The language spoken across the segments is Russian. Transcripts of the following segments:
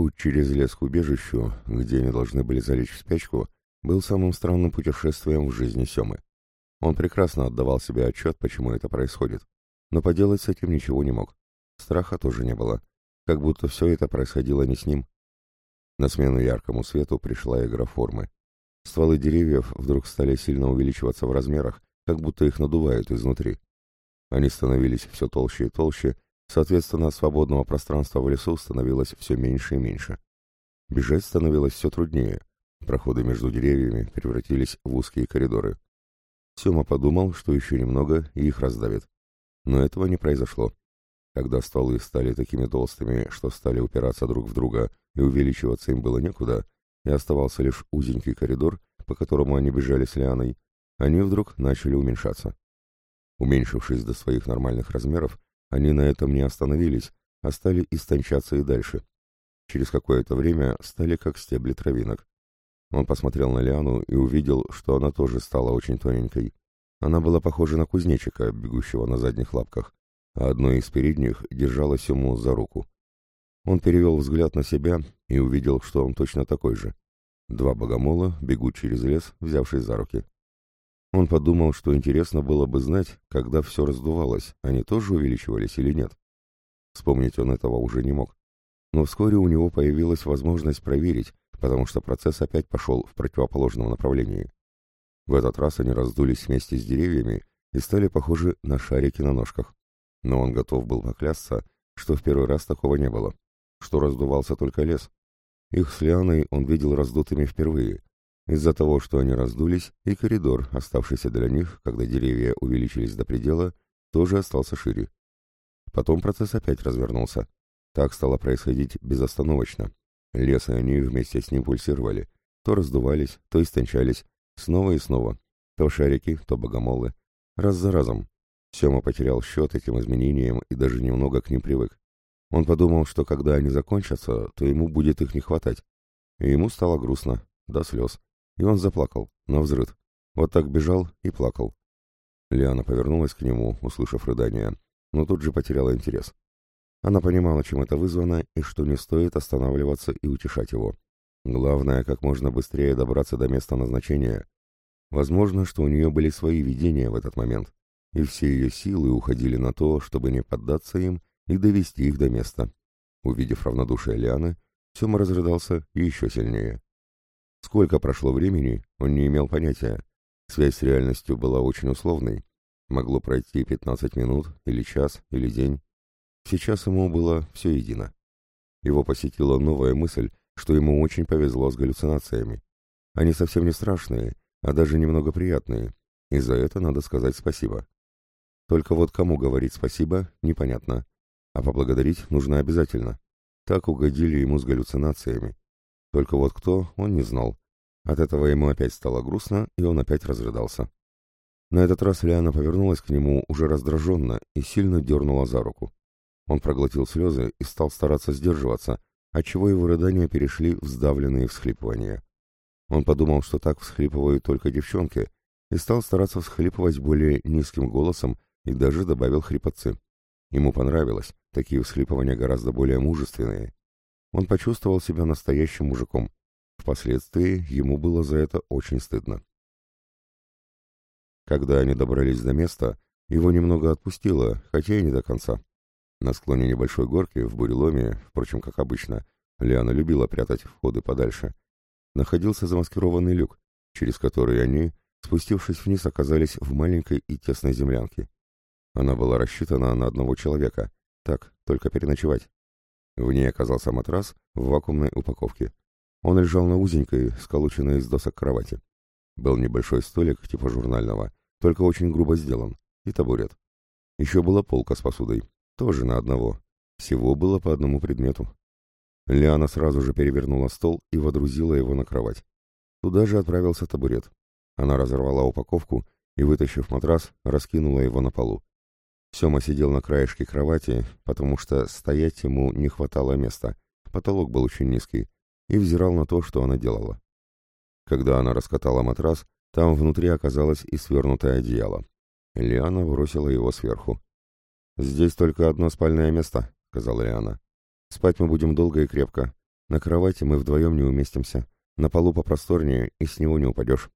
Путь через лес к убежищу, где они должны были залечь в спячку, был самым странным путешествием в жизни Семы. Он прекрасно отдавал себе отчет, почему это происходит, но поделать с этим ничего не мог. Страха тоже не было, как будто все это происходило не с ним. На смену яркому свету пришла игра формы. Стволы деревьев вдруг стали сильно увеличиваться в размерах, как будто их надувают изнутри. Они становились все толще и толще, соответственно, свободного пространства в лесу становилось все меньше и меньше. Бежать становилось все труднее. Проходы между деревьями превратились в узкие коридоры. Сема подумал, что еще немного и их раздавит. Но этого не произошло. Когда стволы стали такими толстыми, что стали упираться друг в друга и увеличиваться им было некуда, и оставался лишь узенький коридор, по которому они бежали с Лианой, они вдруг начали уменьшаться. Уменьшившись до своих нормальных размеров, они на этом не остановились, а стали истончаться и дальше. Через какое-то время стали как стебли травинок. Он посмотрел на Лиану и увидел, что она тоже стала очень тоненькой. Она была похожа на кузнечика, бегущего на задних лапках, а одной из передних держалась ему за руку. Он перевел взгляд на себя и увидел, что он точно такой же. Два богомола бегут через лес, взявшись за руки. Он подумал, что интересно было бы знать, когда все раздувалось, они тоже увеличивались или нет. Вспомнить он этого уже не мог. Но вскоре у него появилась возможность проверить, потому что процесс опять пошел в противоположном направлении. В этот раз они раздулись вместе с деревьями и стали похожи на шарики на ножках. Но он готов был поклясться, что в первый раз такого не было, что раздувался только лес. Их с Лианой он видел раздутыми впервые, из-за того, что они раздулись, и коридор, оставшийся для них, когда деревья увеличились до предела, тоже остался шире. Потом процесс опять развернулся. Так стало происходить безостановочно. Лес и они вместе с ним пульсировали. То раздувались, то истончались, снова и снова. То шарики, то богомолы. Раз за разом. Сема потерял счет этим изменениям и даже немного к ним привык. Он подумал, что когда они закончатся, то ему будет их не хватать. И ему стало грустно, до слез. И он заплакал, на взрыв. Вот так бежал и плакал. Лиана повернулась к нему, услышав рыдание, но тут же потеряла интерес. Она понимала, чем это вызвано, и что не стоит останавливаться и утешать его. Главное, как можно быстрее добраться до места назначения. Возможно, что у нее были свои видения в этот момент, и все ее силы уходили на то, чтобы не поддаться им и довести их до места. Увидев равнодушие Лианы, Сема разрыдался еще сильнее. Сколько прошло времени, он не имел понятия. Связь с реальностью была очень условной. Могло пройти 15 минут, или час, или день. Сейчас ему было все едино. Его посетила новая мысль, что ему очень повезло с галлюцинациями. Они совсем не страшные, а даже немного приятные, и за это надо сказать спасибо. Только вот кому говорить спасибо, непонятно. А поблагодарить нужно обязательно. Так угодили ему с галлюцинациями. Только вот кто, он не знал. От этого ему опять стало грустно, и он опять разрыдался. На этот раз Лиана повернулась к нему уже раздраженно и сильно дернула за руку. Он проглотил слезы и стал стараться сдерживаться, отчего его рыдания перешли в сдавленные всхлипывания. Он подумал, что так всхлипывают только девчонки, и стал стараться всхлипывать более низким голосом и даже добавил хрипотцы. Ему понравилось, такие всхлипывания гораздо более мужественные. Он почувствовал себя настоящим мужиком. Впоследствии ему было за это очень стыдно. Когда они добрались до места, его немного отпустило, хотя и не до конца. На склоне небольшой горки, в буреломе, впрочем, как обычно, Лиана любила прятать входы подальше, находился замаскированный люк, через который они, спустившись вниз, оказались в маленькой и тесной землянке. Она была рассчитана на одного человека, так, только переночевать. В ней оказался матрас в вакуумной упаковке. Он лежал на узенькой, сколоченной из досок кровати. Был небольшой столик типа журнального, только очень грубо сделан, и табурет. Еще была полка с посудой, тоже на одного. Всего было по одному предмету. Лиана сразу же перевернула стол и водрузила его на кровать. Туда же отправился табурет. Она разорвала упаковку и, вытащив матрас, раскинула его на полу. Сема сидел на краешке кровати, потому что стоять ему не хватало места, потолок был очень низкий, и взирал на то, что она делала. Когда она раскатала матрас, там внутри оказалось и свернутое одеяло. Лиана бросила его сверху. «Здесь только одно спальное место», — сказала Лиана. «Спать мы будем долго и крепко. На кровати мы вдвоем не уместимся. На полу попросторнее, и с него не упадешь.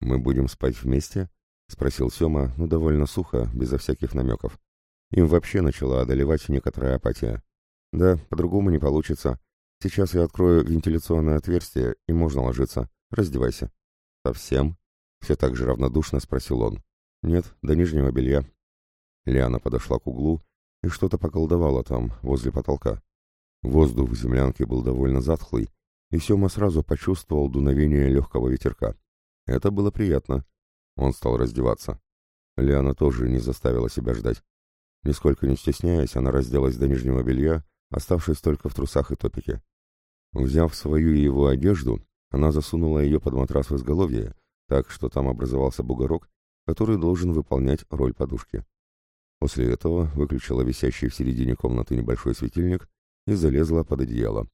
«Мы будем спать вместе?» — спросил Сема, но довольно сухо, безо всяких намеков. Им вообще начала одолевать некоторая апатия. «Да, по-другому не получится. Сейчас я открою вентиляционное отверстие, и можно ложиться. Раздевайся». «Совсем?» — все так же равнодушно спросил он. «Нет, до нижнего белья». Лиана подошла к углу и что-то поколдовала там, возле потолка. Воздух в землянке был довольно затхлый, и Сема сразу почувствовал дуновение легкого ветерка. Это было приятно. Он стал раздеваться. Лиана тоже не заставила себя ждать. Нисколько не стесняясь, она разделась до нижнего белья, оставшись только в трусах и топике. Взяв свою и его одежду, она засунула ее под матрас в изголовье, так что там образовался бугорок, который должен выполнять роль подушки. После этого выключила висящий в середине комнаты небольшой светильник и залезла под одеяло.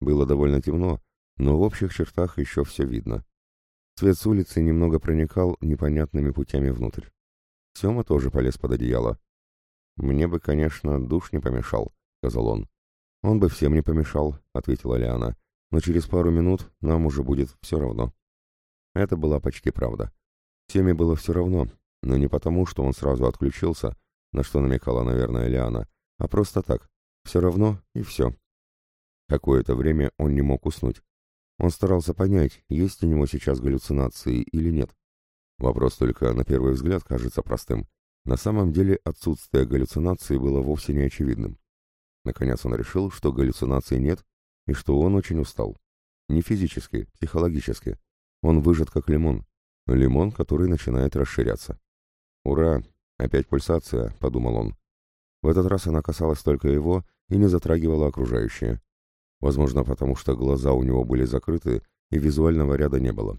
Было довольно темно, но в общих чертах еще все видно. Свет с улицы немного проникал непонятными путями внутрь. Сема тоже полез под одеяло. «Мне бы, конечно, душ не помешал», — сказал он. «Он бы всем не помешал», — ответила Лиана. «Но через пару минут нам уже будет все равно». Это была почти правда. Семе было все равно, но не потому, что он сразу отключился, на что намекала, наверное, Лиана, а просто так. Все равно и все. Какое-то время он не мог уснуть. Он старался понять, есть у него сейчас галлюцинации или нет. Вопрос только на первый взгляд кажется простым. На самом деле отсутствие галлюцинации было вовсе не очевидным. Наконец он решил, что галлюцинаций нет и что он очень устал. Не физически, психологически. Он выжат как лимон. Лимон, который начинает расширяться. «Ура! Опять пульсация», — подумал он. В этот раз она касалась только его и не затрагивала окружающее. Возможно, потому что глаза у него были закрыты и визуального ряда не было.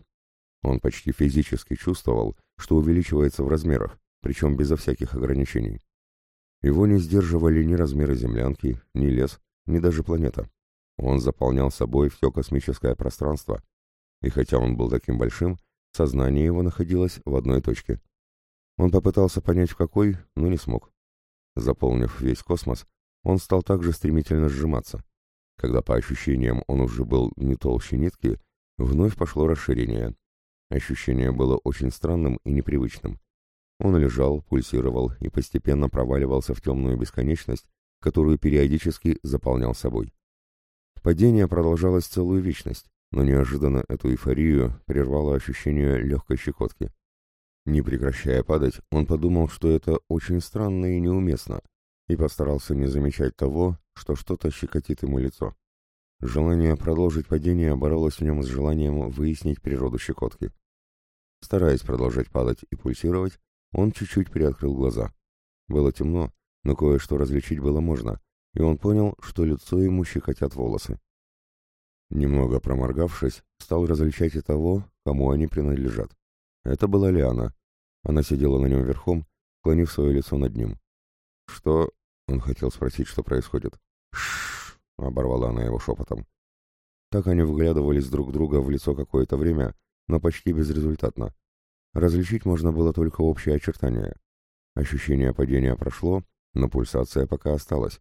Он почти физически чувствовал, что увеличивается в размерах, причем безо всяких ограничений. Его не сдерживали ни размеры землянки, ни лес, ни даже планета. Он заполнял собой все космическое пространство, и хотя он был таким большим, сознание его находилось в одной точке. Он попытался понять в какой, но не смог. Заполнив весь космос, он стал также стремительно сжиматься. Когда по ощущениям он уже был не толще нитки, вновь пошло расширение. Ощущение было очень странным и непривычным. Он лежал, пульсировал и постепенно проваливался в темную бесконечность, которую периодически заполнял собой. Падение продолжалось целую вечность, но неожиданно эту эйфорию прервало ощущение легкой щекотки. Не прекращая падать, он подумал, что это очень странно и неуместно, и постарался не замечать того, что что-то щекотит ему лицо. Желание продолжить падение боролось в нем с желанием выяснить природу щекотки. Стараясь продолжать падать и пульсировать, он чуть-чуть приоткрыл глаза. Было темно, но кое-что различить было можно, и он понял, что лицо ему щекотят волосы. Немного проморгавшись, стал различать и того, кому они принадлежат. Это была Лиана. Она сидела на нем верхом, склонив свое лицо над ним. «Что?» — он хотел спросить, что происходит. «Шшш!» — оборвала она его шепотом. Так они вглядывались друг друга в лицо какое-то время, но почти безрезультатно. Различить можно было только общее очертание. Ощущение падения прошло, но пульсация пока осталась.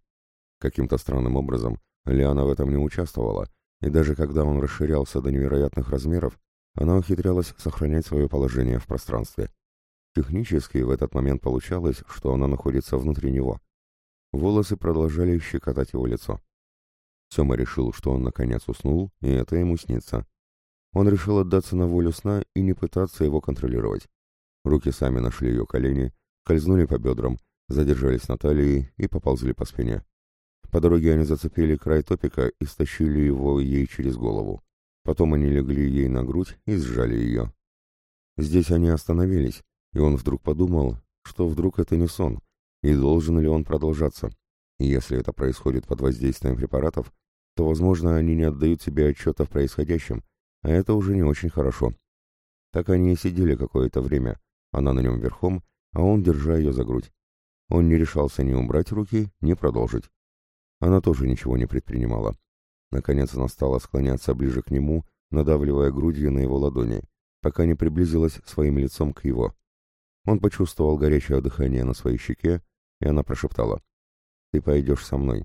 Каким-то странным образом Лиана в этом не участвовала, и даже когда он расширялся до невероятных размеров, она ухитрялась сохранять свое положение в пространстве. Технически в этот момент получалось, что она находится внутри него. Волосы продолжали щекотать его лицо. Сема решил, что он наконец уснул, и это ему снится. Он решил отдаться на волю сна и не пытаться его контролировать. Руки сами нашли ее колени, скользнули по бедрам, задержались на талии и поползли по спине. По дороге они зацепили край топика и стащили его ей через голову. Потом они легли ей на грудь и сжали ее. Здесь они остановились, и он вдруг подумал, что вдруг это не сон, и должен ли он продолжаться. Если это происходит под воздействием препаратов, то, возможно, они не отдают себе отчета в происходящем, а это уже не очень хорошо. Так они и сидели какое-то время, она на нем верхом, а он, держа ее за грудь. Он не решался ни убрать руки, ни продолжить. Она тоже ничего не предпринимала. Наконец она стала склоняться ближе к нему, надавливая грудью на его ладони, пока не приблизилась своим лицом к его. Он почувствовал горячее дыхание на своей щеке, и она прошептала. «Ты пойдешь со мной».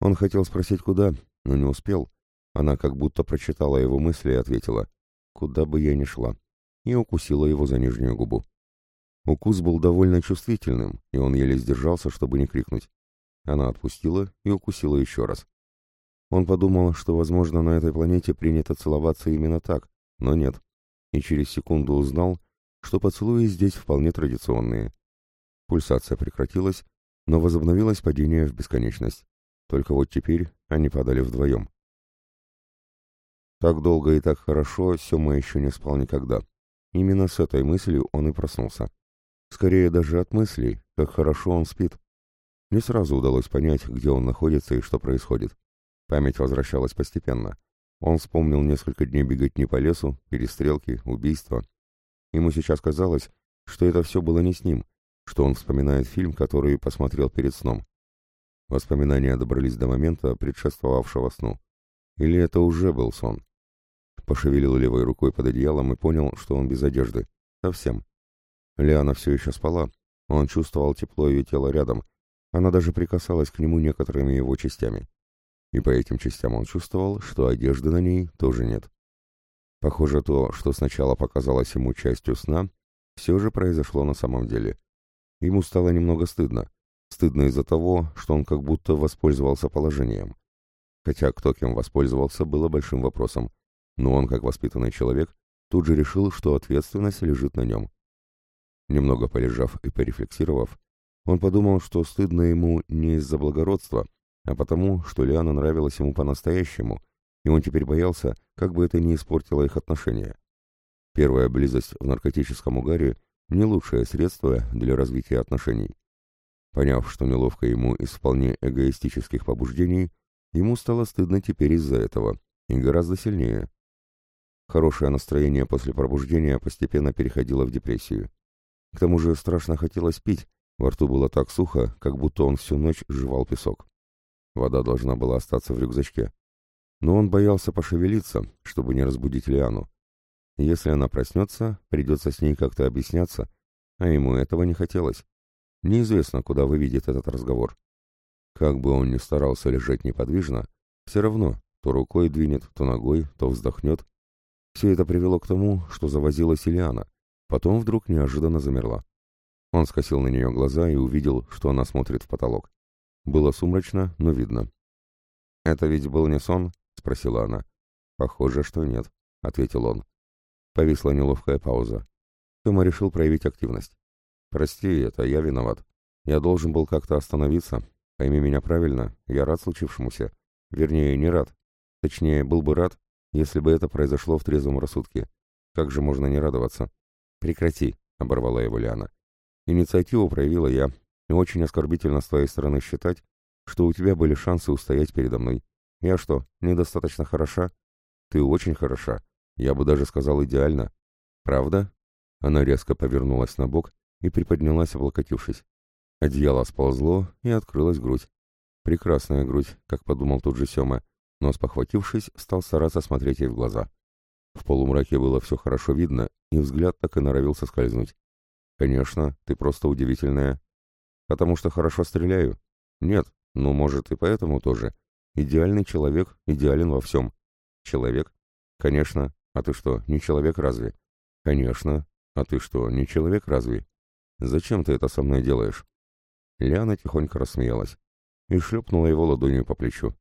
Он хотел спросить, куда, но не успел, Она как будто прочитала его мысли и ответила «Куда бы я ни шла» и укусила его за нижнюю губу. Укус был довольно чувствительным, и он еле сдержался, чтобы не крикнуть. Она отпустила и укусила еще раз. Он подумал, что, возможно, на этой планете принято целоваться именно так, но нет, и через секунду узнал, что поцелуи здесь вполне традиционные. Пульсация прекратилась, но возобновилось падение в бесконечность. Только вот теперь они падали вдвоем. Так долго и так хорошо Сема еще не спал никогда. Именно с этой мыслью он и проснулся. Скорее даже от мыслей, как хорошо он спит. Не сразу удалось понять, где он находится и что происходит. Память возвращалась постепенно. Он вспомнил несколько дней беготни по лесу, перестрелки, убийства. Ему сейчас казалось, что это все было не с ним, что он вспоминает фильм, который посмотрел перед сном. Воспоминания добрались до момента, предшествовавшего сну. Или это уже был сон? Пошевелил левой рукой под одеялом и понял, что он без одежды. Совсем. Лиана все еще спала. Он чувствовал тепло ее тела рядом. Она даже прикасалась к нему некоторыми его частями. И по этим частям он чувствовал, что одежды на ней тоже нет. Похоже, то, что сначала показалось ему частью сна, все же произошло на самом деле. Ему стало немного стыдно. Стыдно из-за того, что он как будто воспользовался положением. Хотя кто кем воспользовался, было большим вопросом. Но он, как воспитанный человек, тут же решил, что ответственность лежит на нем. Немного полежав и порефлексировав, он подумал, что стыдно ему не из-за благородства, а потому, что Лиана нравилась ему по-настоящему, и он теперь боялся, как бы это не испортило их отношения. Первая близость в наркотическом угаре – не лучшее средство для развития отношений. Поняв, что неловко ему из вполне эгоистических побуждений, ему стало стыдно теперь из-за этого, и гораздо сильнее. Хорошее настроение после пробуждения постепенно переходило в депрессию. К тому же страшно хотелось пить, во рту было так сухо, как будто он всю ночь жевал песок. Вода должна была остаться в рюкзачке. Но он боялся пошевелиться, чтобы не разбудить Лиану. Если она проснется, придется с ней как-то объясняться, а ему этого не хотелось. Неизвестно, куда выведет этот разговор. Как бы он ни старался лежать неподвижно, все равно то рукой двинет, то ногой, то вздохнет. Все это привело к тому, что завозилась Ильяна, потом вдруг неожиданно замерла. Он скосил на нее глаза и увидел, что она смотрит в потолок. Было сумрачно, но видно. «Это ведь был не сон?» — спросила она. «Похоже, что нет», — ответил он. Повисла неловкая пауза. Тома решил проявить активность. «Прости, это я виноват. Я должен был как-то остановиться. Пойми меня правильно, я рад случившемуся. Вернее, не рад. Точнее, был бы рад, если бы это произошло в трезвом рассудке. Как же можно не радоваться?» «Прекрати», — оборвала его Лиана. «Инициативу проявила я, и очень оскорбительно с твоей стороны считать, что у тебя были шансы устоять передо мной. Я что, недостаточно хороша? Ты очень хороша. Я бы даже сказал идеально. Правда? Она резко повернулась на бок и приподнялась, облокотившись. Одеяло сползло, и открылась грудь. Прекрасная грудь, как подумал тут же Сёма, но, спохватившись, стал стараться смотреть ей в глаза. В полумраке было все хорошо видно, и взгляд так и норовился скользнуть. «Конечно, ты просто удивительная. Потому что хорошо стреляю? Нет, ну, может, и поэтому тоже. Идеальный человек идеален во всем. Человек? Конечно. А ты что, не человек разве? Конечно. А ты что, не человек разве? Зачем ты это со мной делаешь? Ляна тихонько рассмеялась и шлепнула его ладонью по плечу.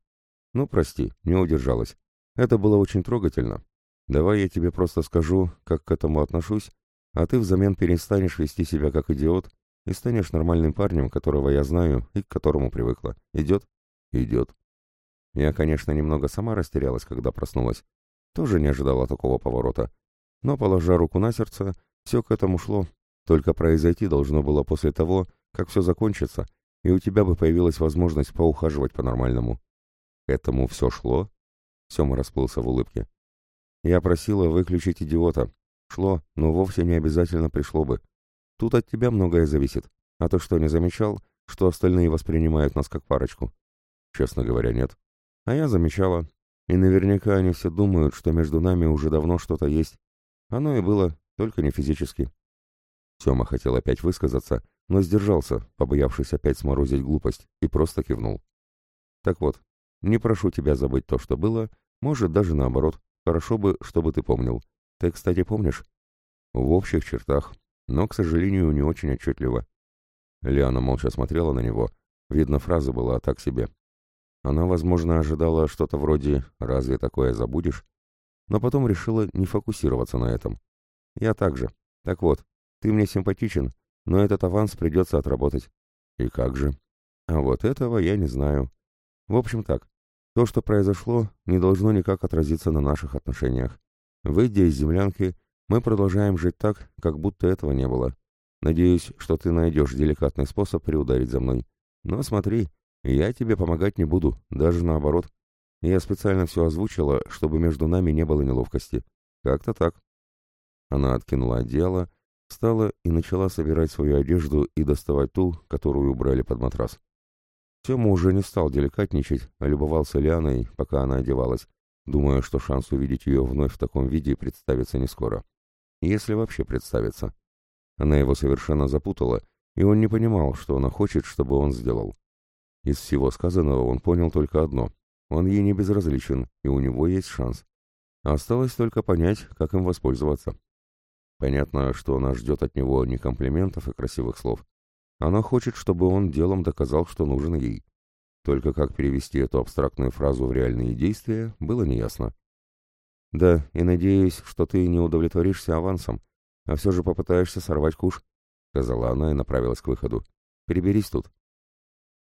Ну, прости, не удержалась. Это было очень трогательно. Давай я тебе просто скажу, как к этому отношусь, а ты взамен перестанешь вести себя как идиот и станешь нормальным парнем, которого я знаю и к которому привыкла. Идет? Идет. Я, конечно, немного сама растерялась, когда проснулась. Тоже не ожидала такого поворота. Но, положа руку на сердце, все к этому шло. Только произойти должно было после того, как все закончится, и у тебя бы появилась возможность поухаживать по-нормальному. Этому все шло? Сема расплылся в улыбке. Я просила выключить идиота. Шло, но вовсе не обязательно пришло бы. Тут от тебя многое зависит. А ты что, не замечал, что остальные воспринимают нас как парочку? Честно говоря, нет. А я замечала. И наверняка они все думают, что между нами уже давно что-то есть. Оно и было, только не физически. Тёма хотел опять высказаться, но сдержался, побоявшись опять сморозить глупость, и просто кивнул. Так вот, не прошу тебя забыть то, что было, Может, даже наоборот. Хорошо бы, чтобы ты помнил. Ты, кстати, помнишь? В общих чертах, но, к сожалению, не очень отчетливо. Лиана молча смотрела на него. Видно, фраза была так себе. Она, возможно, ожидала что-то вроде «разве такое забудешь?», но потом решила не фокусироваться на этом. «Я также. Так вот, ты мне симпатичен, но этот аванс придется отработать». «И как же?» «А вот этого я не знаю. В общем так, то, что произошло, не должно никак отразиться на наших отношениях. Выйдя из землянки, мы продолжаем жить так, как будто этого не было. Надеюсь, что ты найдешь деликатный способ приударить за мной. Но смотри, я тебе помогать не буду, даже наоборот. Я специально все озвучила, чтобы между нами не было неловкости. Как-то так. Она откинула одеяло, встала и начала собирать свою одежду и доставать ту, которую убрали под матрас. Тёма уже не стал деликатничать, а любовался Лианой, пока она одевалась, думая, что шанс увидеть ее вновь в таком виде представится не скоро. Если вообще представится. Она его совершенно запутала, и он не понимал, что она хочет, чтобы он сделал. Из всего сказанного он понял только одно. Он ей не безразличен, и у него есть шанс. Осталось только понять, как им воспользоваться. Понятно, что она ждет от него не комплиментов и красивых слов. Она хочет, чтобы он делом доказал, что нужен ей. Только как перевести эту абстрактную фразу в реальные действия, было неясно. «Да, и надеюсь, что ты не удовлетворишься авансом, а все же попытаешься сорвать куш», — сказала она и направилась к выходу. «Приберись тут».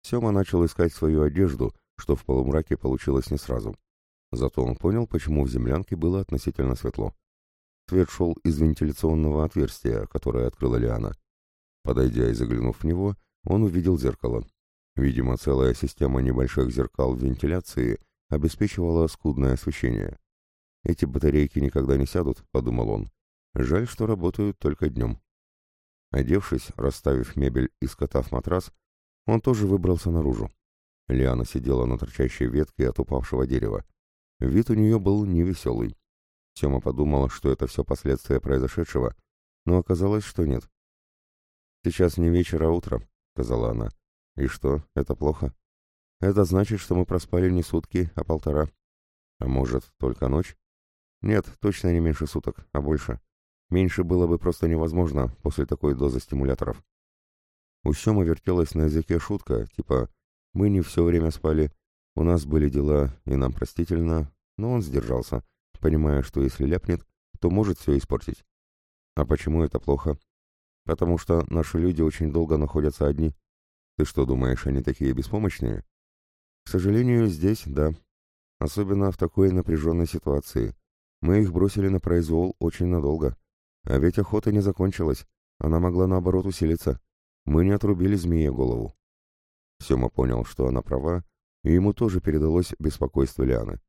Сема начал искать свою одежду, что в полумраке получилось не сразу. Зато он понял, почему в землянке было относительно светло. Свет шел из вентиляционного отверстия, которое открыла Лиана. Подойдя и заглянув в него, он увидел зеркало. Видимо, целая система небольших зеркал вентиляции обеспечивала скудное освещение. «Эти батарейки никогда не сядут», — подумал он. «Жаль, что работают только днем». Одевшись, расставив мебель и скотав матрас, он тоже выбрался наружу. Лиана сидела на торчащей ветке от упавшего дерева. Вид у нее был невеселый. Тема подумала, что это все последствия произошедшего, но оказалось, что нет. «Сейчас не вечер, а утро», — сказала она. «И что, это плохо?» «Это значит, что мы проспали не сутки, а полтора. А может, только ночь?» «Нет, точно не меньше суток, а больше. Меньше было бы просто невозможно после такой дозы стимуляторов». У Семы вертелась на языке шутка, типа «Мы не все время спали, у нас были дела, и нам простительно», но он сдержался, понимая, что если ляпнет, то может все испортить. «А почему это плохо?» «Потому что наши люди очень долго находятся одни. Ты что, думаешь, они такие беспомощные?» «К сожалению, здесь, да. Особенно в такой напряженной ситуации. Мы их бросили на произвол очень надолго. А ведь охота не закончилась, она могла наоборот усилиться». Мы не отрубили змее голову. Сема понял, что она права, и ему тоже передалось беспокойство Лианы.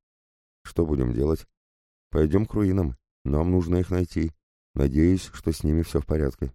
Что будем делать? Пойдем к руинам. Нам нужно их найти. Надеюсь, что с ними все в порядке.